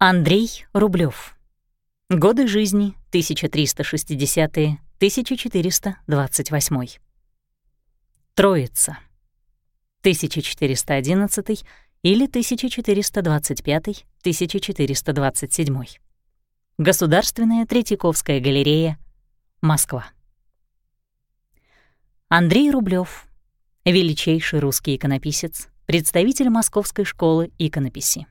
Андрей Рублев. Годы жизни 1360-1428. Троица. 1411 или 1425-1427. Государственная Третьяковская галерея, Москва. Андрей Рублев, величайший русский иконописец, представитель Московской школы иконописи.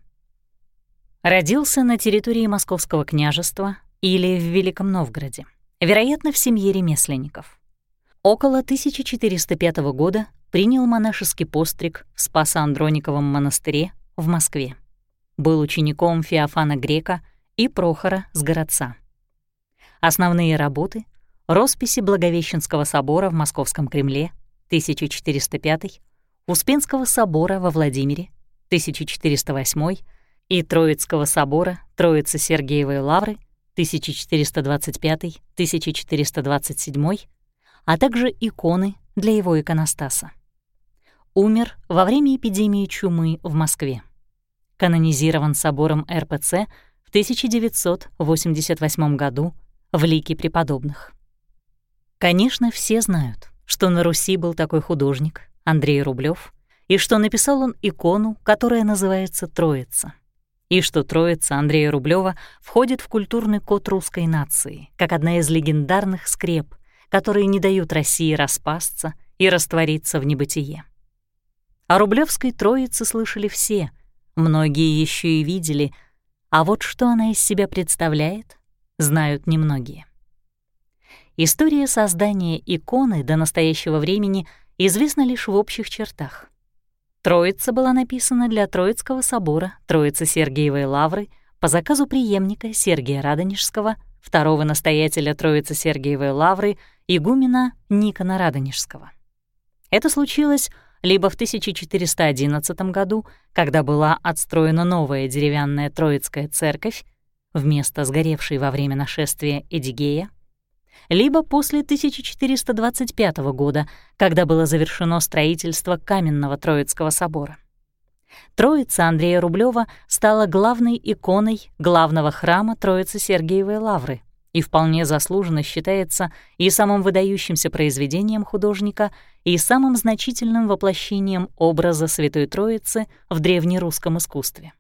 Родился на территории Московского княжества или в Великом Новгороде, вероятно, в семье ремесленников. Около 1405 года принял монашеский постриг в Спасо-Андрониковом монастыре в Москве. Был учеником Феофана Грека и Прохора с городца. Основные работы — росписи Благовещенского собора в Московском Кремле, 1405, Успенского собора во Владимире, 1408 и Троицкого собора Троицы Сергиевой Лавры 1425-1427, а также иконы для его иконостаса. Умер во время эпидемии чумы в Москве. Канонизирован собором РПЦ в 1988 году в лике преподобных. Конечно, все знают, что на Руси был такой художник Андрей Рублев, и что написал он икону, которая называется «Троица» и что троица Андрея Рублева входит в культурный код русской нации, как одна из легендарных скреп, которые не дают России распасться и раствориться в небытие. О Рублевской троице слышали все, многие еще и видели, а вот что она из себя представляет, знают немногие. История создания иконы до настоящего времени известна лишь в общих чертах — Троица была написана для Троицкого собора Троицы Сергиевой Лавры по заказу преемника Сергия Радонежского, второго настоятеля Троицы Сергиевой Лавры, игумена Никона Радонежского. Это случилось либо в 1411 году, когда была отстроена новая деревянная Троицкая церковь, вместо сгоревшей во время нашествия Эдигея, либо после 1425 года, когда было завершено строительство каменного Троицкого собора. Троица Андрея Рублева стала главной иконой главного храма Троицы Сергиевой Лавры и вполне заслуженно считается и самым выдающимся произведением художника, и самым значительным воплощением образа Святой Троицы в древнерусском искусстве.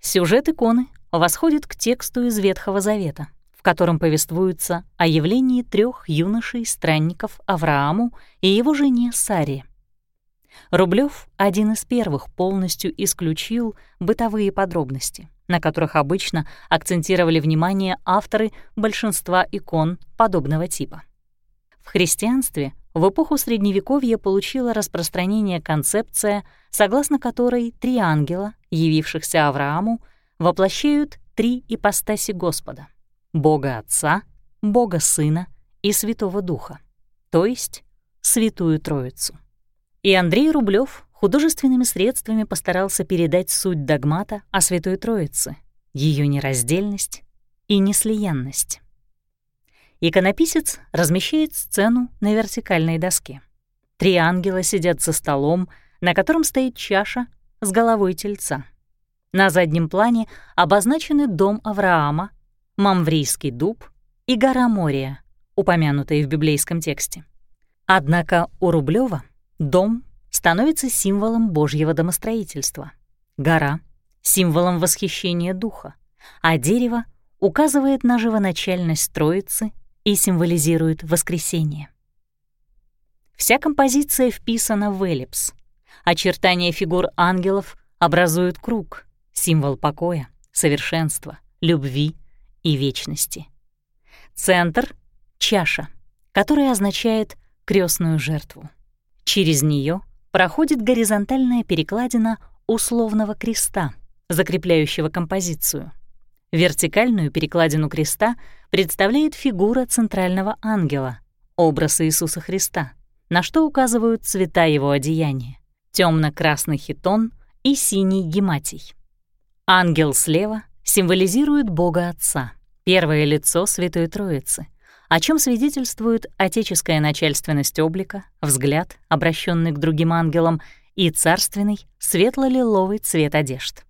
Сюжет иконы восходит к тексту из Ветхого Завета — в котором повествуется о явлении трех юношей-странников Аврааму и его жене Саре. Рублев один из первых полностью исключил бытовые подробности, на которых обычно акцентировали внимание авторы большинства икон подобного типа. В христианстве в эпоху Средневековья получила распространение концепция, согласно которой три ангела, явившихся Аврааму, воплощают три ипостаси Господа — Бога Отца, Бога Сына и Святого Духа, то есть Святую Троицу. И Андрей Рублев художественными средствами постарался передать суть догмата о Святой Троице, ее нераздельность и неслиянность. Иконописец размещает сцену на вертикальной доске. Три ангела сидят за столом, на котором стоит чаша с головой тельца. На заднем плане обозначены дом Авраама Мамврийский дуб и гора Мория, упомянутые в библейском тексте. Однако у Рублева дом становится символом Божьего домостроительства, гора — символом восхищения духа, а дерево указывает на живоначальность Троицы и символизирует воскресение. Вся композиция вписана в эллипс. Очертания фигур ангелов образуют круг, символ покоя, совершенства, любви и вечности. Центр — чаша, которая означает крестную жертву. Через нее проходит горизонтальная перекладина условного креста, закрепляющего композицию. Вертикальную перекладину креста представляет фигура центрального ангела, образ Иисуса Христа, на что указывают цвета его одеяния — темно-красный хитон и синий гематий. Ангел слева символизирует Бога Отца, первое лицо Святой Троицы, о чем свидетельствует отеческая начальственность облика, взгляд, обращенный к другим ангелам, и царственный светло-лиловый цвет одежд.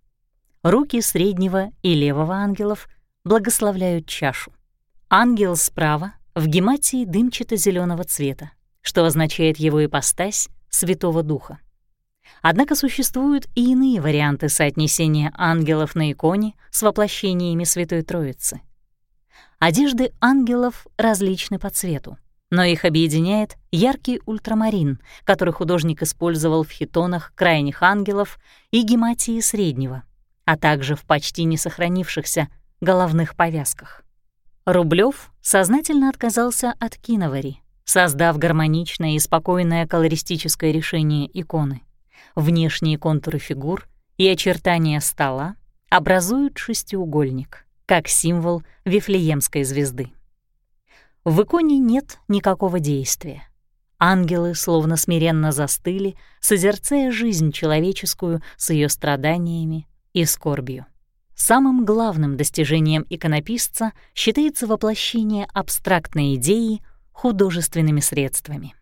Руки среднего и левого ангелов благословляют чашу. Ангел справа в гематии дымчато зеленого цвета, что означает его ипостась Святого Духа. Однако существуют и иные варианты соотнесения ангелов на иконе с воплощениями Святой Троицы. Одежды ангелов различны по цвету, но их объединяет яркий ультрамарин, который художник использовал в хитонах крайних ангелов и гематии среднего, а также в почти не сохранившихся головных повязках. Рублев сознательно отказался от киновари, создав гармоничное и спокойное колористическое решение иконы. Внешние контуры фигур и очертания стола образуют шестиугольник, как символ Вифлеемской звезды. В иконе нет никакого действия. Ангелы словно смиренно застыли, созерцая жизнь человеческую с ее страданиями и скорбью. Самым главным достижением иконописца считается воплощение абстрактной идеи художественными средствами.